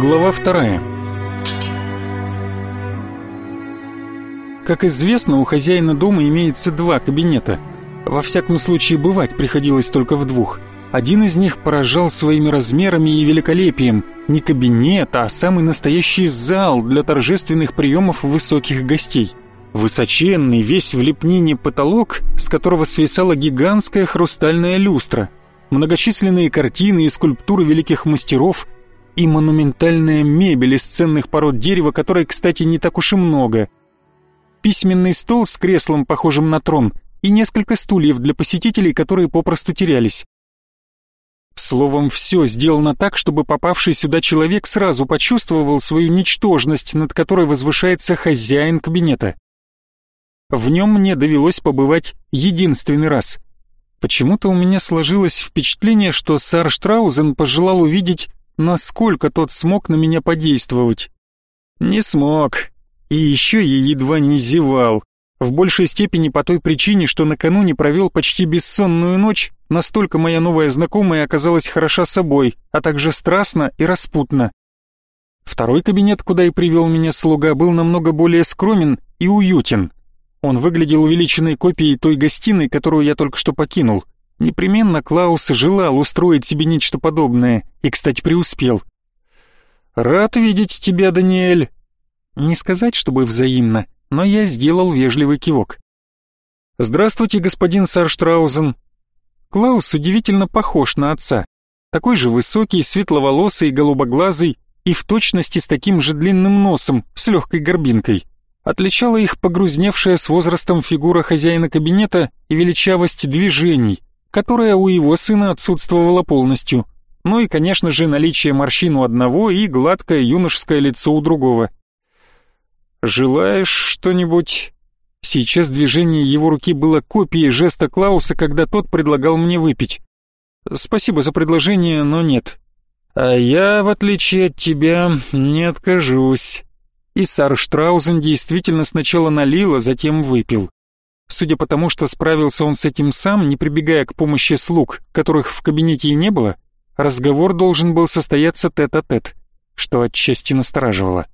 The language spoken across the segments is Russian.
Глава вторая. Как известно, у хозяина дома имеется два кабинета. Во всяком случае, бывать приходилось только в двух. Один из них поражал своими размерами и великолепием. Не кабинет, а самый настоящий зал для торжественных приемов высоких гостей. Высоченный, весь в лепнине потолок, с которого свисала гигантская хрустальная люстра. Многочисленные картины и скульптуры великих мастеров и монументальная мебель из ценных пород дерева, которой, кстати, не так уж и много. Письменный стол с креслом, похожим на трон, и несколько стульев для посетителей, которые попросту терялись. Словом, все сделано так, чтобы попавший сюда человек сразу почувствовал свою ничтожность, над которой возвышается хозяин кабинета. В нем мне довелось побывать единственный раз. Почему-то у меня сложилось впечатление, что сар Штраузен пожелал увидеть, насколько тот смог на меня подействовать. Не смог. И еще я едва не зевал. В большей степени по той причине, что накануне провел почти бессонную ночь, настолько моя новая знакомая оказалась хороша собой, а также страстна и распутна. Второй кабинет, куда и привел меня слуга, был намного более скромен и уютен. Он выглядел увеличенной копией той гостиной, которую я только что покинул. Непременно Клаус желал устроить себе нечто подобное, и, кстати, преуспел. «Рад видеть тебя, Даниэль!» Не сказать, чтобы взаимно, но я сделал вежливый кивок. «Здравствуйте, господин Сарштраузен!» Клаус удивительно похож на отца. Такой же высокий, светловолосый, голубоглазый и в точности с таким же длинным носом, с легкой горбинкой. Отличала их погрузневшая с возрастом фигура хозяина кабинета и величавость движений, которая у его сына отсутствовала полностью. Ну и, конечно же, наличие морщин у одного и гладкое юношеское лицо у другого. «Желаешь что-нибудь?» Сейчас движение его руки было копией жеста Клауса, когда тот предлагал мне выпить. «Спасибо за предложение, но нет». «А я, в отличие от тебя, не откажусь». И Сар Штраузен действительно сначала налил, а затем выпил. Судя по тому, что справился он с этим сам, не прибегая к помощи слуг, которых в кабинете и не было, разговор должен был состояться тет-а-тет, -тет, что отчасти настораживало.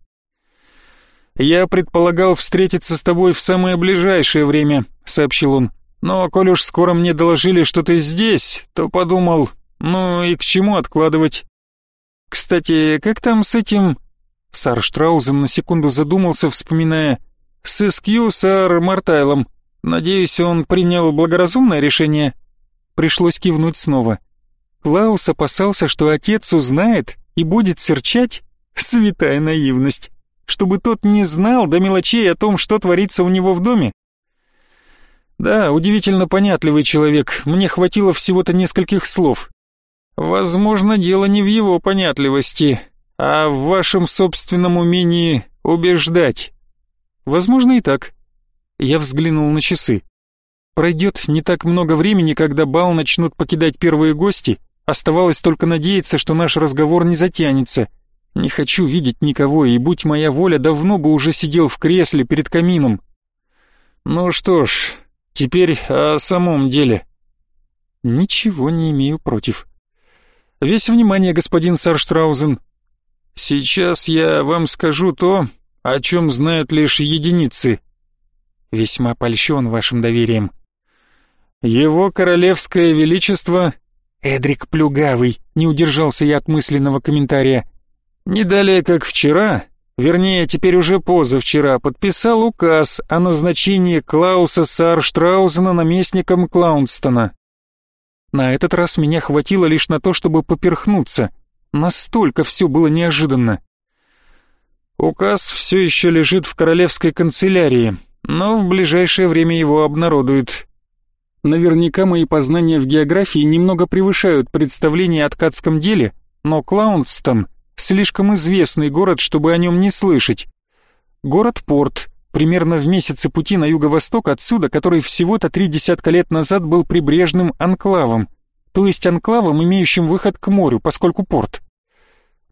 «Я предполагал встретиться с тобой в самое ближайшее время», — сообщил он. «Но коль уж скоро мне доложили, что ты здесь, то подумал, ну и к чему откладывать?» «Кстати, как там с этим...» Сар Штраузен на секунду задумался, вспоминая. «С Эскью Сар Мартайлом. Надеюсь, он принял благоразумное решение?» Пришлось кивнуть снова. Клаус опасался, что отец узнает и будет серчать. Святая наивность чтобы тот не знал до мелочей о том, что творится у него в доме? Да, удивительно понятливый человек, мне хватило всего-то нескольких слов. Возможно, дело не в его понятливости, а в вашем собственном умении убеждать. Возможно и так. Я взглянул на часы. Пройдет не так много времени, когда бал начнут покидать первые гости, оставалось только надеяться, что наш разговор не затянется — не хочу видеть никого, и будь моя воля, давно бы уже сидел в кресле перед камином. Ну что ж, теперь о самом деле. Ничего не имею против. Весь внимание, господин Сарштраузен. Сейчас я вам скажу то, о чем знают лишь единицы. Весьма польщен вашим доверием. Его королевское величество... Эдрик Плюгавый, не удержался я от мысленного комментария. Не далее, как вчера, вернее, теперь уже позавчера, подписал указ о назначении Клауса Сарштраузена наместником Клаунстона. На этот раз меня хватило лишь на то, чтобы поперхнуться. Настолько все было неожиданно. Указ все еще лежит в королевской канцелярии, но в ближайшее время его обнародуют. Наверняка мои познания в географии немного превышают представление о ткацком деле, но Клаунстон — Слишком известный город, чтобы о нем не слышать. Город-порт, примерно в месяце пути на юго-восток отсюда, который всего-то три десятка лет назад был прибрежным анклавом, то есть анклавом, имеющим выход к морю, поскольку порт.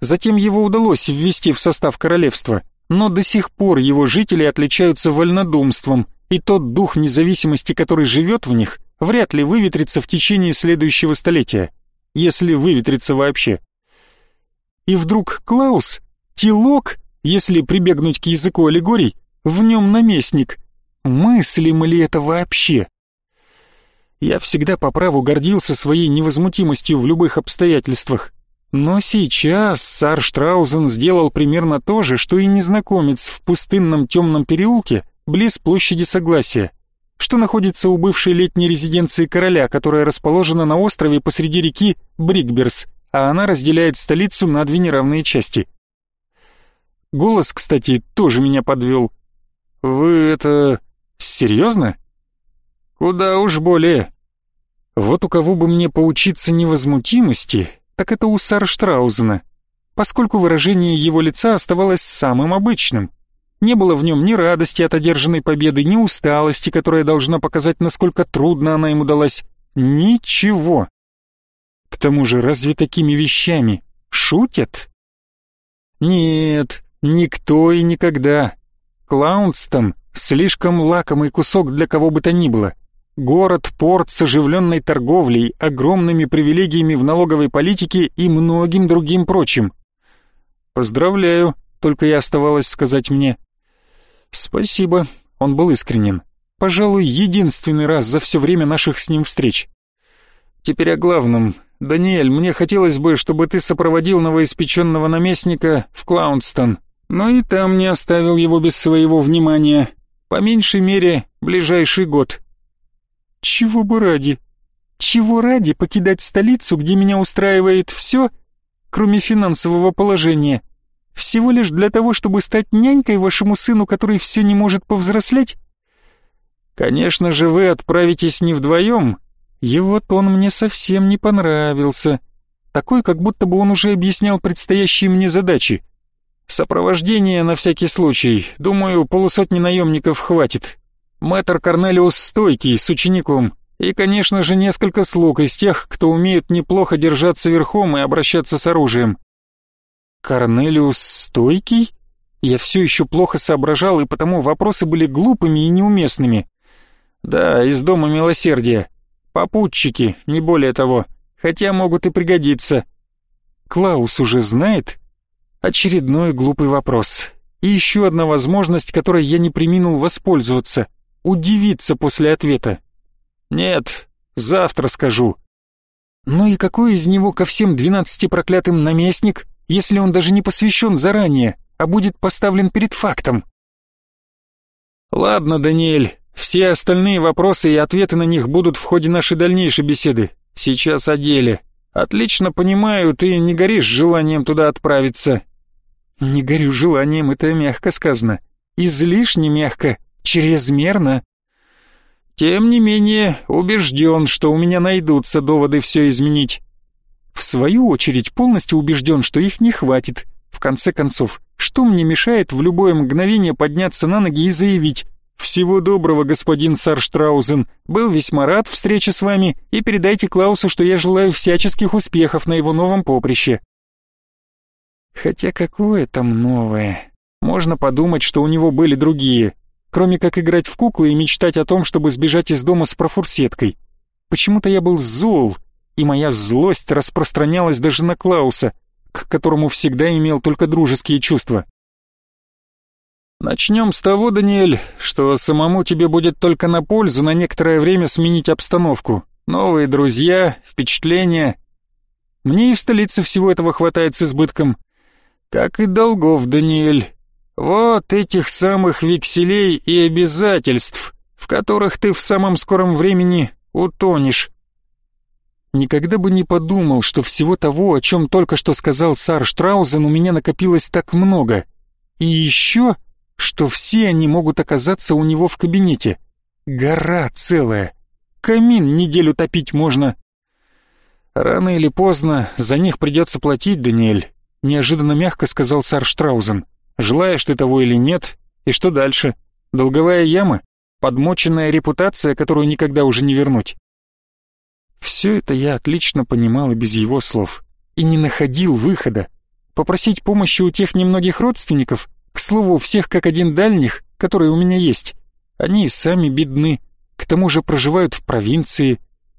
Затем его удалось ввести в состав королевства, но до сих пор его жители отличаются вольнодумством, и тот дух независимости, который живет в них, вряд ли выветрится в течение следующего столетия, если выветрится вообще. и вдруг Клаус, телок, если прибегнуть к языку аллегорий, в нем наместник. Мыслимо ли это вообще? Я всегда по праву гордился своей невозмутимостью в любых обстоятельствах. Но сейчас Сар Штраузен сделал примерно то же, что и незнакомец в пустынном темном переулке близ площади Согласия, что находится у бывшей летней резиденции короля, которая расположена на острове посреди реки Брикберс, а она разделяет столицу на две неравные части. Голос, кстати, тоже меня подвел. «Вы это... серьезно?» «Куда уж более. Вот у кого бы мне поучиться невозмутимости, так это у Сарштраузена, поскольку выражение его лица оставалось самым обычным. Не было в нем ни радости от одержанной победы, ни усталости, которая должна показать, насколько трудно она ему далась. Ничего. К тому же, разве такими вещами шутят? Нет, никто и никогда. Клаунстон — слишком лакомый кусок для кого бы то ни было. Город-порт с оживленной торговлей, огромными привилегиями в налоговой политике и многим другим прочим. «Поздравляю», — только и оставалось сказать мне. «Спасибо», — он был искренен. «Пожалуй, единственный раз за все время наших с ним встреч». «Теперь о главном. Даниэль, мне хотелось бы, чтобы ты сопроводил новоиспеченного наместника в Клаунстон, но и там не оставил его без своего внимания. По меньшей мере, ближайший год». Чего бы ради? Чего ради покидать столицу, где меня устраивает все, кроме финансового положения? Всего лишь для того, чтобы стать нянькой вашему сыну, который все не может повзрослеть? Конечно же, вы отправитесь не вдвоем. Его тон мне совсем не понравился. Такой, как будто бы он уже объяснял предстоящие мне задачи. Сопровождение на всякий случай. Думаю, полусотни наемников хватит. Мэтр Корнелиус стойкий, с учеником, и, конечно же, несколько слуг из тех, кто умеет неплохо держаться верхом и обращаться с оружием. Корнелиус стойкий? Я все еще плохо соображал, и потому вопросы были глупыми и неуместными. Да, из Дома Милосердия. Попутчики, не более того, хотя могут и пригодиться. Клаус уже знает? Очередной глупый вопрос. И еще одна возможность, которой я не приминул воспользоваться — удивиться после ответа. «Нет, завтра скажу». «Ну и какой из него ко всем двенадцати проклятым наместник, если он даже не посвящен заранее, а будет поставлен перед фактом?» «Ладно, Даниэль, все остальные вопросы и ответы на них будут в ходе нашей дальнейшей беседы. Сейчас о деле. Отлично понимаю, ты не горишь желанием туда отправиться». «Не горю желанием, это мягко сказано. Излишне мягко чрезмерно. Тем не менее, убежден, что у меня найдутся доводы все изменить. В свою очередь, полностью убежден, что их не хватит. В конце концов, что мне мешает в любое мгновение подняться на ноги и заявить «Всего доброго, господин Сарштраузен, был весьма рад встрече с вами, и передайте Клаусу, что я желаю всяческих успехов на его новом поприще». Хотя какое там новое? Можно подумать, что у него были другие, кроме как играть в куклы и мечтать о том, чтобы сбежать из дома с профурсеткой. Почему-то я был зол, и моя злость распространялась даже на Клауса, к которому всегда имел только дружеские чувства. Начнем с того, Даниэль, что самому тебе будет только на пользу на некоторое время сменить обстановку. Новые друзья, впечатления. Мне и в столице всего этого хватает с избытком. Как и долгов, Даниэль. Вот этих самых векселей и обязательств, в которых ты в самом скором времени утонешь. Никогда бы не подумал, что всего того, о чем только что сказал Сар Штраузен, у меня накопилось так много. И еще, что все они могут оказаться у него в кабинете. Гора целая. Камин неделю топить можно. Рано или поздно за них придется платить, Даниэль, неожиданно мягко сказал Сар Штраузен. Желаешь ты того или нет, и что дальше? Долговая яма? Подмоченная репутация, которую никогда уже не вернуть? Все это я отлично понимал и без его слов. И не находил выхода. Попросить помощи у тех немногих родственников, к слову, всех как один дальних, которые у меня есть. Они и сами бедны, к тому же проживают в провинции.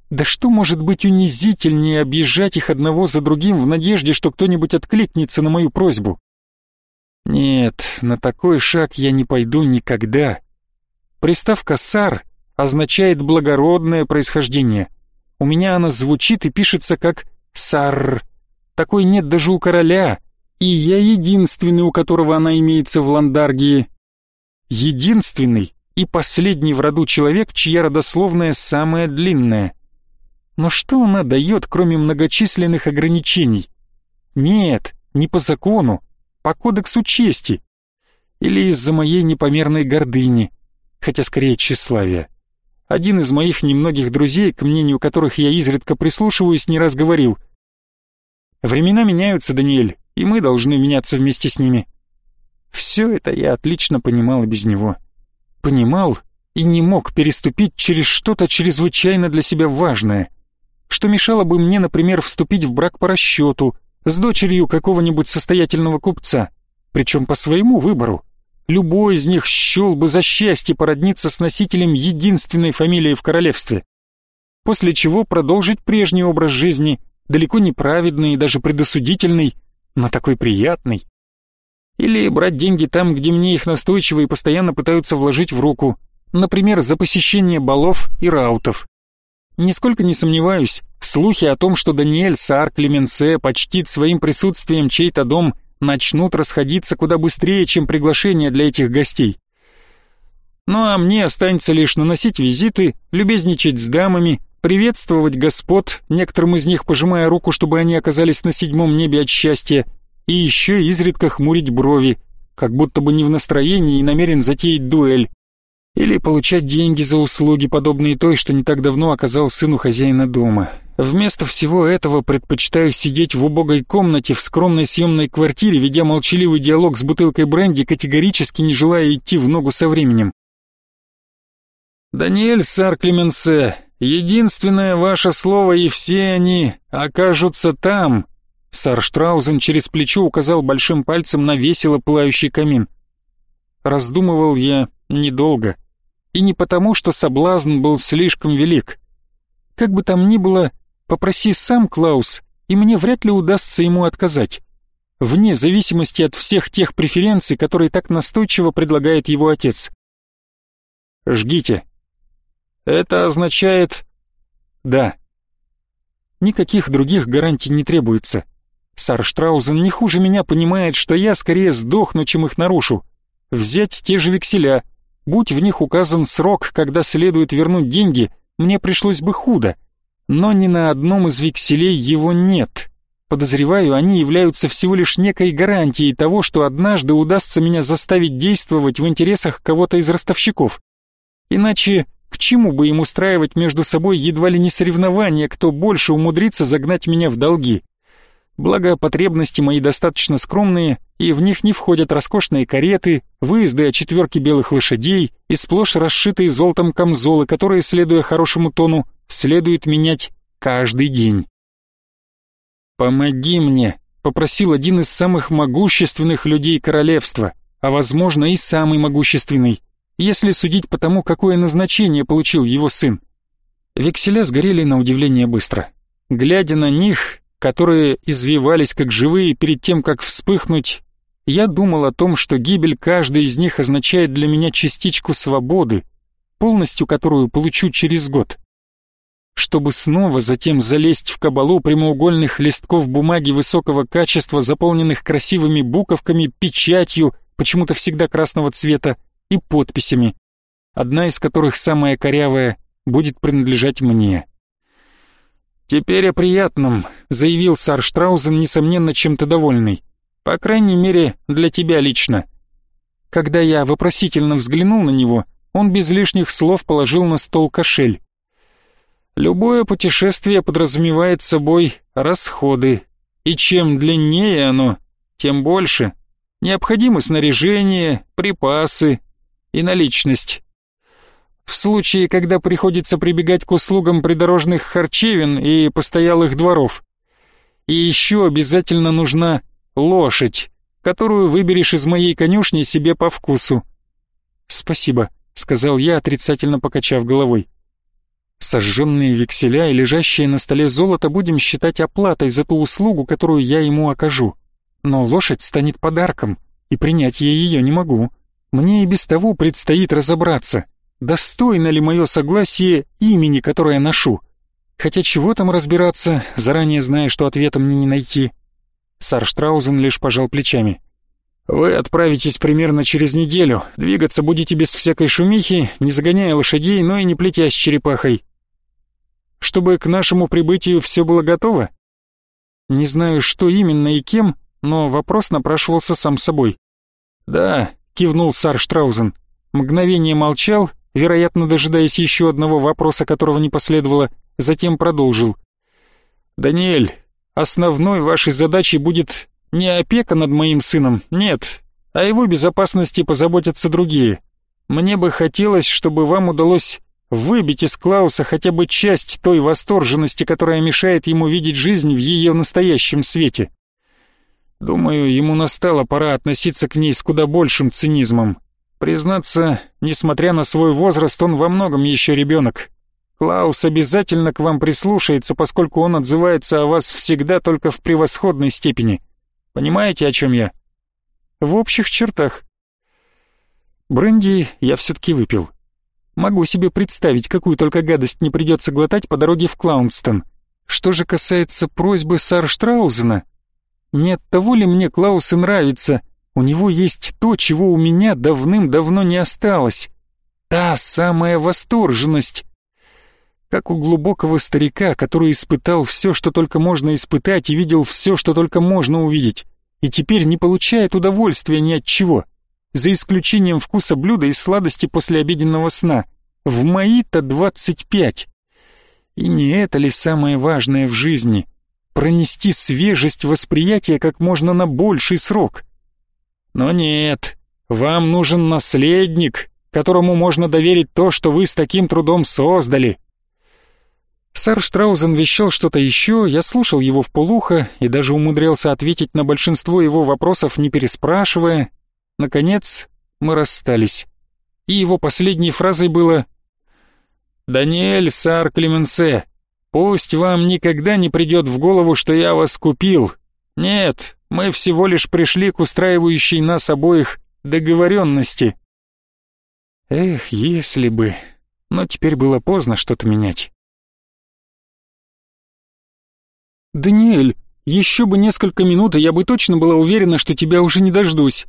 Да что может быть унизительнее объезжать их одного за другим в надежде, что кто-нибудь откликнется на мою просьбу? Нет, на такой шаг я не пойду никогда. Приставка «сар» означает благородное происхождение. У меня она звучит и пишется как «сар». Такой нет даже у короля, и я единственный, у которого она имеется в Ландаргии. Единственный и последний в роду человек, чья родословная самая длинная. Но что она дает, кроме многочисленных ограничений? Нет, не по закону, по кодексу чести. Или из-за моей непомерной гордыни, хотя скорее тщеславия. Один из моих немногих друзей, к мнению которых я изредка прислушиваюсь, не раз говорил «Времена меняются, Даниэль, и мы должны меняться вместе с ними». Все это я отлично понимал и без него. Понимал и не мог переступить через что-то чрезвычайно для себя важное — что мешало бы мне, например, вступить в брак по расчету с дочерью какого-нибудь состоятельного купца, причем по своему выбору. Любой из них счел бы за счастье породниться с носителем единственной фамилии в королевстве. После чего продолжить прежний образ жизни, далеко не праведный и даже предосудительный, но такой приятный. Или брать деньги там, где мне их настойчиво и постоянно пытаются вложить в руку, например, за посещение балов и раутов. Нисколько не сомневаюсь, слухи о том, что Даниэль Саар Клеменсе почтит своим присутствием чей-то дом, начнут расходиться куда быстрее, чем приглашение для этих гостей. Ну а мне останется лишь наносить визиты, любезничать с дамами, приветствовать господ, некоторым из них пожимая руку, чтобы они оказались на седьмом небе от счастья, и еще изредка хмурить брови, как будто бы не в настроении и намерен затеять дуэль. Или получать деньги за услуги, подобные той, что не так давно оказал сыну хозяина дома. Вместо всего этого предпочитаю сидеть в убогой комнате в скромной съемной квартире, ведя молчаливый диалог с бутылкой бренди, категорически не желая идти в ногу со временем. «Даниэль Сар Клеменсе, единственное ваше слово, и все они окажутся там», Сар Штраузен через плечо указал большим пальцем на весело пылающий камин. Раздумывал я недолго. И не потому, что соблазн был слишком велик. Как бы там ни было, попроси сам Клаус, и мне вряд ли удастся ему отказать. Вне зависимости от всех тех преференций, которые так настойчиво предлагает его отец. Жгите. Это означает... Да. Никаких других гарантий не требуется. Сар Штраузен не хуже меня понимает, что я скорее сдохну, чем их нарушу взять те же векселя. Будь в них указан срок, когда следует вернуть деньги, мне пришлось бы худо. Но ни на одном из векселей его нет. Подозреваю, они являются всего лишь некой гарантией того, что однажды удастся меня заставить действовать в интересах кого-то из ростовщиков. Иначе к чему бы им устраивать между собой едва ли не соревнования, кто больше умудрится загнать меня в долги? Благо, потребности мои достаточно скромные, и в них не входят роскошные кареты, выезды о четверке белых лошадей и сплошь расшитые золотом камзолы, которые, следуя хорошему тону, следует менять каждый день. «Помоги мне», — попросил один из самых могущественных людей королевства, а, возможно, и самый могущественный, если судить по тому, какое назначение получил его сын. Векселя сгорели на удивление быстро. Глядя на них, которые извивались как живые перед тем, как вспыхнуть, я думал о том, что гибель каждой из них означает для меня частичку свободы, полностью которую получу через год. Чтобы снова затем залезть в кабалу прямоугольных листков бумаги высокого качества, заполненных красивыми буковками, печатью, почему-то всегда красного цвета, и подписями, одна из которых самая корявая, будет принадлежать мне. «Теперь о приятном», — заявил сар Штраузен, несомненно, чем-то довольный. «По крайней мере, для тебя лично». Когда я вопросительно взглянул на него, он без лишних слов положил на стол кошель. Любое путешествие подразумевает собой расходы, и чем длиннее оно, тем больше. Необходимо снаряжение, припасы и наличность. В случае, когда приходится прибегать к услугам придорожных харчевин и постоялых дворов. И еще обязательно нужна лошадь, которую выберешь из моей конюшни себе по вкусу. «Спасибо», — сказал я, отрицательно покачав головой. Сожженные векселя и лежащее на столе золото будем считать оплатой за ту услугу, которую я ему окажу. Но лошадь станет подарком, и принять я ее не могу. Мне и без того предстоит разобраться, достойно ли мое согласие имени, которое ношу. Хотя чего там разбираться, заранее зная, что ответа мне не найти. Сарштраузен лишь пожал плечами. «Вы отправитесь примерно через неделю. Двигаться будете без всякой шумихи, не загоняя лошадей, но и не плетясь черепахой. Чтобы к нашему прибытию все было готово?» Не знаю, что именно и кем, но вопрос напрашивался сам собой. «Да», — кивнул Сарштраузен. Мгновение молчал, вероятно, дожидаясь еще одного вопроса, которого не последовало, затем продолжил. «Даниэль, основной вашей задачей будет не опека над моим сыном, нет, о его безопасности позаботятся другие. Мне бы хотелось, чтобы вам удалось выбить из Клауса хотя бы часть той восторженности, которая мешает ему видеть жизнь в ее настоящем свете. Думаю, ему настала пора относиться к ней с куда большим цинизмом. Признаться, несмотря на свой возраст, он во многом еще ребенок. Клаус обязательно к вам прислушается, поскольку он отзывается о вас всегда только в превосходной степени. Понимаете, о чем я? В общих чертах. Бренди я все-таки выпил. Могу себе представить, какую только гадость не придется глотать по дороге в Клаунстон. Что же касается просьбы Сарштраузена, не от того ли мне Клаус и нравится, у него есть то, чего у меня давным-давно не осталось. Та самая восторженность, как у глубокого старика, который испытал все, что только можно испытать, и видел все, что только можно увидеть, и теперь не получает удовольствия ни от чего, за исключением вкуса блюда и сладости после обеденного сна. В мои-то двадцать пять. И не это ли самое важное в жизни? Пронести свежесть восприятия как можно на больший срок. Но нет, вам нужен наследник, которому можно доверить то, что вы с таким трудом создали, Сэр Штраузен вещал что-то еще, я слушал его в полухо и даже умудрялся ответить на большинство его вопросов, не переспрашивая. Наконец, мы расстались. И его последней фразой было «Даниэль Сар Клеменсе, пусть вам никогда не придет в голову, что я вас купил. Нет, мы всего лишь пришли к устраивающей нас обоих договоренности». Эх, если бы... Но теперь было поздно что-то менять. «Даниэль, еще бы несколько минут, и я бы точно была уверена, что тебя уже не дождусь».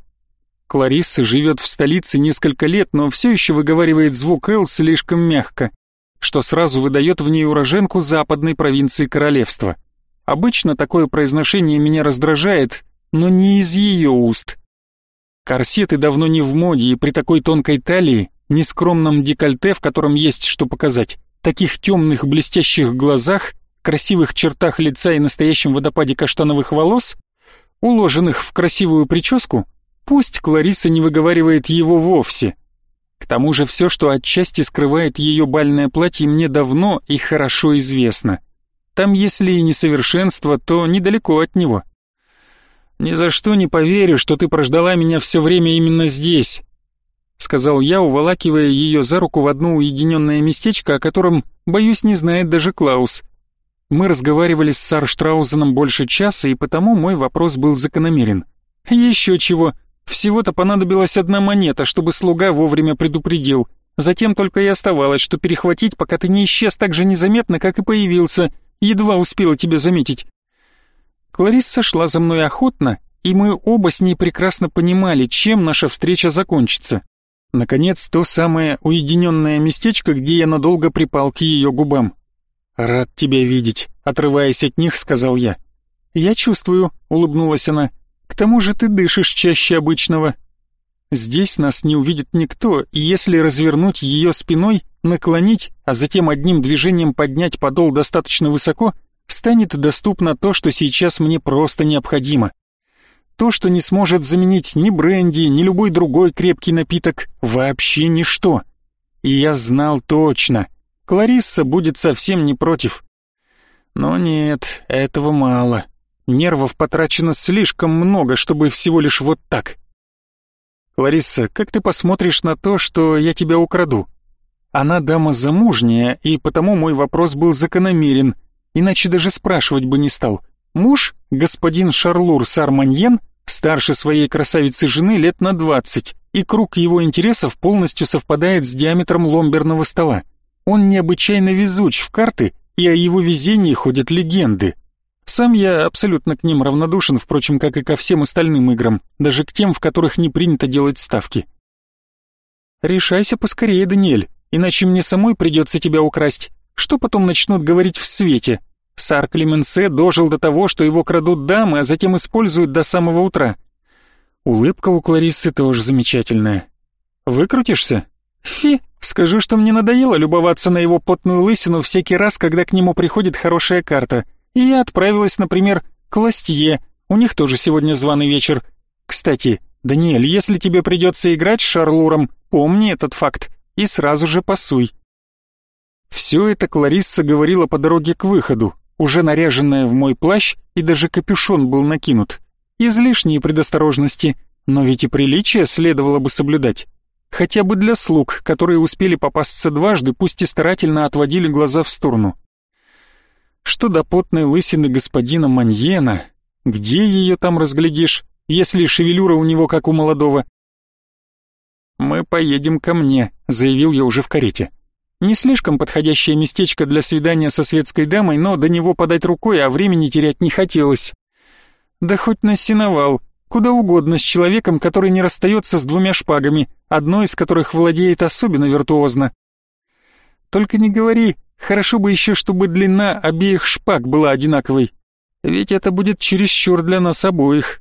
Кларисса живет в столице несколько лет, но все еще выговаривает звук «Л» слишком мягко, что сразу выдает в ней уроженку западной провинции королевства. Обычно такое произношение меня раздражает, но не из ее уст. Корсеты давно не в моде, и при такой тонкой талии, нескромном декольте, в котором есть что показать, таких темных блестящих глазах красивых чертах лица и настоящем водопаде каштановых волос, уложенных в красивую прическу, пусть Клариса не выговаривает его вовсе. К тому же все, что отчасти скрывает ее бальное платье, мне давно и хорошо известно. Там, если и несовершенство, то недалеко от него. «Ни за что не поверю, что ты прождала меня все время именно здесь», сказал я, уволакивая ее за руку в одно уединенное местечко, о котором, боюсь, не знает даже Клаус. Мы разговаривали с Сарштраузеном больше часа, и потому мой вопрос был закономерен. Еще чего, всего-то понадобилась одна монета, чтобы слуга вовремя предупредил. Затем только и оставалось, что перехватить, пока ты не исчез так же незаметно, как и появился. Едва успела тебя заметить. Кларисса шла за мной охотно, и мы оба с ней прекрасно понимали, чем наша встреча закончится. Наконец, то самое уединенное местечко, где я надолго припал к ее губам. «Рад тебя видеть», — отрываясь от них, сказал я. «Я чувствую», — улыбнулась она. «К тому же ты дышишь чаще обычного». Здесь нас не увидит никто, и если развернуть ее спиной, наклонить, а затем одним движением поднять подол достаточно высоко, станет доступно то, что сейчас мне просто необходимо. То, что не сможет заменить ни бренди, ни любой другой крепкий напиток, вообще ничто. И я знал точно — Кларисса будет совсем не против. Но нет, этого мало. Нервов потрачено слишком много, чтобы всего лишь вот так. Кларисса, как ты посмотришь на то, что я тебя украду? Она дама замужняя, и потому мой вопрос был закономерен, иначе даже спрашивать бы не стал. Муж, господин Шарлур Сарманьен, старше своей красавицы жены лет на двадцать, и круг его интересов полностью совпадает с диаметром ломберного стола. Он необычайно везуч в карты, и о его везении ходят легенды. Сам я абсолютно к ним равнодушен, впрочем, как и ко всем остальным играм, даже к тем, в которых не принято делать ставки. Решайся поскорее, Даниэль, иначе мне самой придется тебя украсть. Что потом начнут говорить в свете? Сар Клеменсе дожил до того, что его крадут дамы, а затем используют до самого утра. Улыбка у Клариссы тоже замечательная. Выкрутишься? Фи, скажу, что мне надоело любоваться на его потную лысину всякий раз, когда к нему приходит хорошая карта. И я отправилась, например, к Ластье. У них тоже сегодня званый вечер. Кстати, Даниэль, если тебе придется играть с Шарлуром, помни этот факт и сразу же пасуй. Все это Кларисса говорила по дороге к выходу, уже наряженная в мой плащ, и даже капюшон был накинут. Излишние предосторожности, но ведь и приличие следовало бы соблюдать. Хотя бы для слуг, которые успели попасться дважды, пусть и старательно отводили глаза в сторону. Что до потной лысины господина Маньена, где ее там разглядишь, если шевелюра у него как у молодого? «Мы поедем ко мне», — заявил я уже в карете. Не слишком подходящее местечко для свидания со светской дамой, но до него подать рукой, а времени терять не хотелось. Да хоть на сеновал, куда угодно с человеком, который не расстается с двумя шпагами, одной из которых владеет особенно виртуозно. Только не говори, хорошо бы еще, чтобы длина обеих шпаг была одинаковой. Ведь это будет чересчур для нас обоих.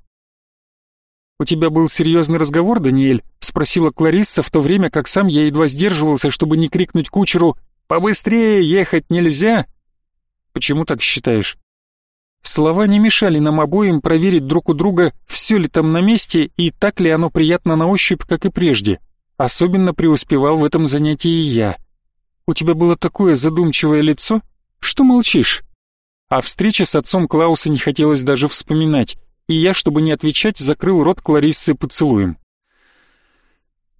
«У тебя был серьезный разговор, Даниэль?» — спросила Кларисса, в то время как сам я едва сдерживался, чтобы не крикнуть кучеру «Побыстрее, ехать нельзя!» «Почему так считаешь?» Слова не мешали нам обоим проверить друг у друга, все ли там на месте и так ли оно приятно на ощупь, как и прежде. Особенно преуспевал в этом занятии я. «У тебя было такое задумчивое лицо? Что молчишь?» О встрече с отцом Клауса не хотелось даже вспоминать и я, чтобы не отвечать, закрыл рот Клариссы поцелуем.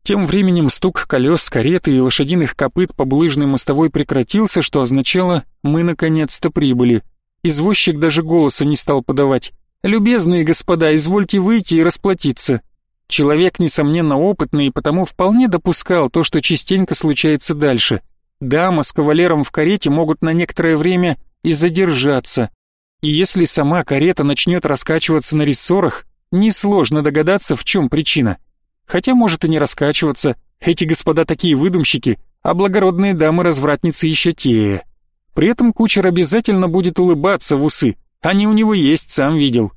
Тем временем стук колес, кареты и лошадиных копыт по булыжной мостовой прекратился, что означало «мы наконец-то прибыли». Извозчик даже голоса не стал подавать. «Любезные господа, извольте выйти и расплатиться». Человек, несомненно, опытный и потому вполне допускал то, что частенько случается дальше. Дама с кавалером в карете могут на некоторое время и задержаться. И если сама карета начнет раскачиваться на рессорах, несложно догадаться, в чем причина. Хотя может и не раскачиваться, эти господа такие выдумщики, а благородные дамы-развратницы еще те. При этом кучер обязательно будет улыбаться в усы, они у него есть, сам видел.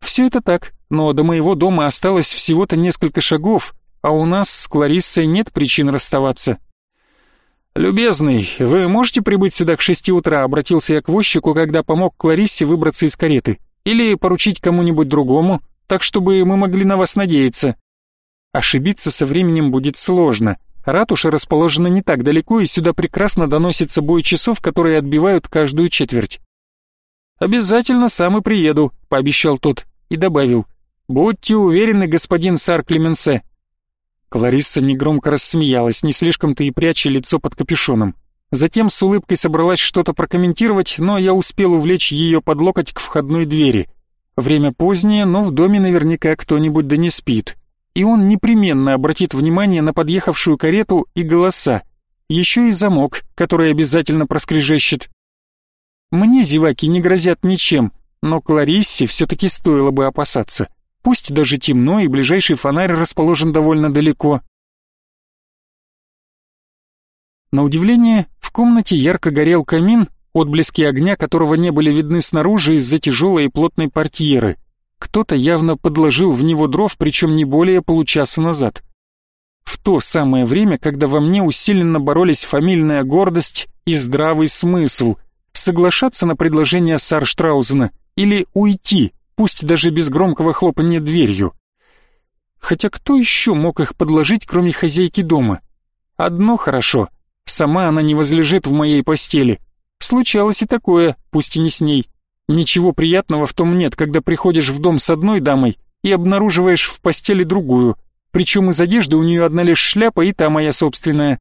Все это так, но до моего дома осталось всего-то несколько шагов, а у нас с Клариссой нет причин расставаться. «Любезный, вы можете прибыть сюда к шести утра?» — обратился я к возчику, когда помог Клариссе выбраться из кареты. «Или поручить кому-нибудь другому, так чтобы мы могли на вас надеяться». Ошибиться со временем будет сложно. Ратуша расположена не так далеко, и сюда прекрасно доносится бой часов, которые отбивают каждую четверть. «Обязательно сам и приеду», — пообещал тот, и добавил. «Будьте уверены, господин Сар Клеменсе, Кларисса негромко рассмеялась, не слишком-то и пряча лицо под капюшоном. Затем с улыбкой собралась что-то прокомментировать, но я успел увлечь ее под локоть к входной двери. Время позднее, но в доме наверняка кто-нибудь да не спит. И он непременно обратит внимание на подъехавшую карету и голоса. Еще и замок, который обязательно проскрежещет. Мне зеваки не грозят ничем, но Клариссе все-таки стоило бы опасаться. Пусть даже темно и ближайший фонарь расположен довольно далеко. На удивление, в комнате ярко горел камин, отблески огня которого не были видны снаружи из-за тяжелой и плотной портьеры. Кто-то явно подложил в него дров, причем не более получаса назад. В то самое время, когда во мне усиленно боролись фамильная гордость и здравый смысл, соглашаться на предложение Сарштраузена или уйти, пусть даже без громкого хлопания дверью. Хотя кто еще мог их подложить, кроме хозяйки дома? Одно хорошо, сама она не возлежит в моей постели. Случалось и такое, пусть и не с ней. Ничего приятного в том нет, когда приходишь в дом с одной дамой и обнаруживаешь в постели другую, причем из одежды у нее одна лишь шляпа и та моя собственная.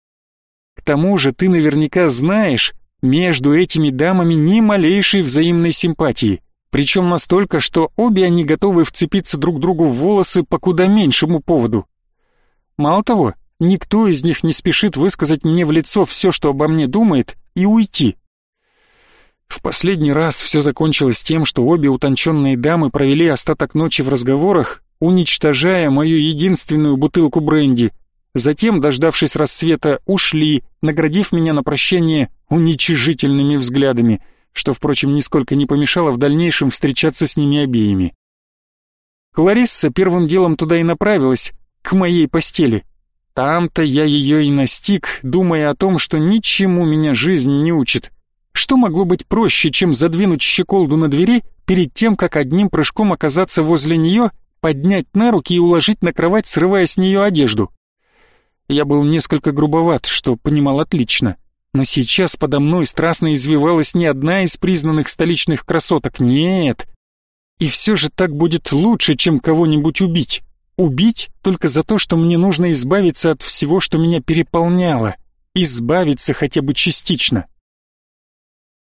К тому же ты наверняка знаешь, между этими дамами ни малейшей взаимной симпатии, причем настолько, что обе они готовы вцепиться друг другу в волосы по куда меньшему поводу. Мало того, никто из них не спешит высказать мне в лицо все, что обо мне думает, и уйти. В последний раз все закончилось тем, что обе утонченные дамы провели остаток ночи в разговорах, уничтожая мою единственную бутылку бренди. Затем, дождавшись рассвета, ушли, наградив меня на прощание уничижительными взглядами, что, впрочем, нисколько не помешало в дальнейшем встречаться с ними обеими. Кларисса первым делом туда и направилась, к моей постели. Там-то я ее и настиг, думая о том, что ничему меня жизнь не учит. Что могло быть проще, чем задвинуть щеколду на двери перед тем, как одним прыжком оказаться возле нее, поднять на руки и уложить на кровать, срывая с нее одежду? Я был несколько грубоват, что понимал отлично. Но сейчас подо мной страстно извивалась не одна из признанных столичных красоток, нет. И все же так будет лучше, чем кого-нибудь убить. Убить только за то, что мне нужно избавиться от всего, что меня переполняло. Избавиться хотя бы частично.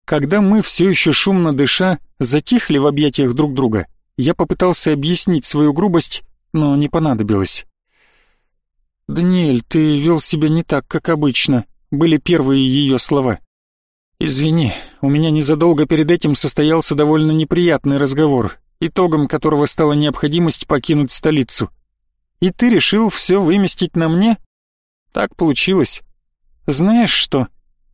Когда мы все еще шумно дыша затихли в объятиях друг друга, я попытался объяснить свою грубость, но не понадобилось. «Даниэль, ты вел себя не так, как обычно», — были первые ее слова. «Извини, у меня незадолго перед этим состоялся довольно неприятный разговор, итогом которого стала необходимость покинуть столицу. И ты решил все выместить на мне? Так получилось. Знаешь что,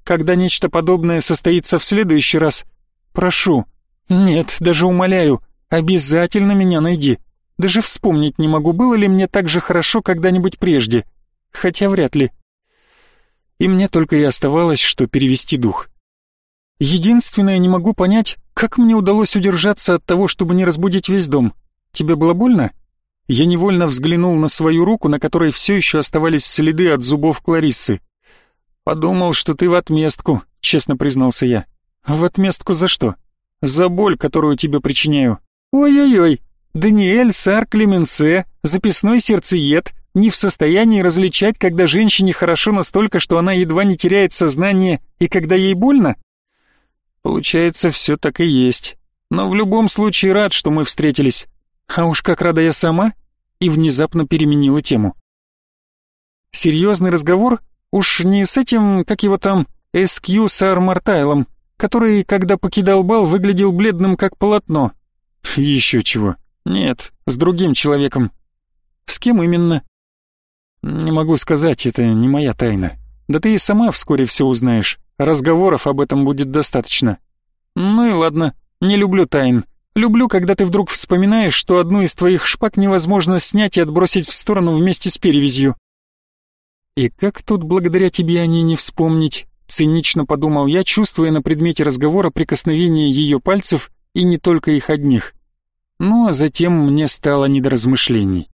когда нечто подобное состоится в следующий раз, прошу, нет, даже умоляю, обязательно меня найди. Даже вспомнить не могу, было ли мне так же хорошо когда-нибудь прежде, хотя вряд ли. И мне только и оставалось, что перевести дух. Единственное, не могу понять, как мне удалось удержаться от того, чтобы не разбудить весь дом. Тебе было больно? Я невольно взглянул на свою руку, на которой все еще оставались следы от зубов Клариссы. «Подумал, что ты в отместку», — честно признался я. «В отместку за что?» «За боль, которую тебе причиняю». «Ой-ой-ой, Даниэль Сар Клеменсе, записной сердцеед, не в состоянии различать, когда женщине хорошо настолько, что она едва не теряет сознание, и когда ей больно?» «Получается, все так и есть. Но в любом случае рад, что мы встретились. А уж как рада я сама!» И внезапно переменила тему. «Серьезный разговор Уж не с этим, как его там, Эскью Сар Мартайлом, который, когда покидал бал, выглядел бледным как полотно. Еще чего. Нет, с другим человеком. С кем именно? Не могу сказать, это не моя тайна. Да ты и сама вскоре все узнаешь. Разговоров об этом будет достаточно. Ну и ладно, не люблю тайн. Люблю, когда ты вдруг вспоминаешь, что одну из твоих шпаг невозможно снять и отбросить в сторону вместе с перевязью. И как тут благодаря тебе о ней не вспомнить? Цинично подумал я, чувствуя на предмете разговора прикосновение ее пальцев и не только их одних. Ну а затем мне стало не до размышлений.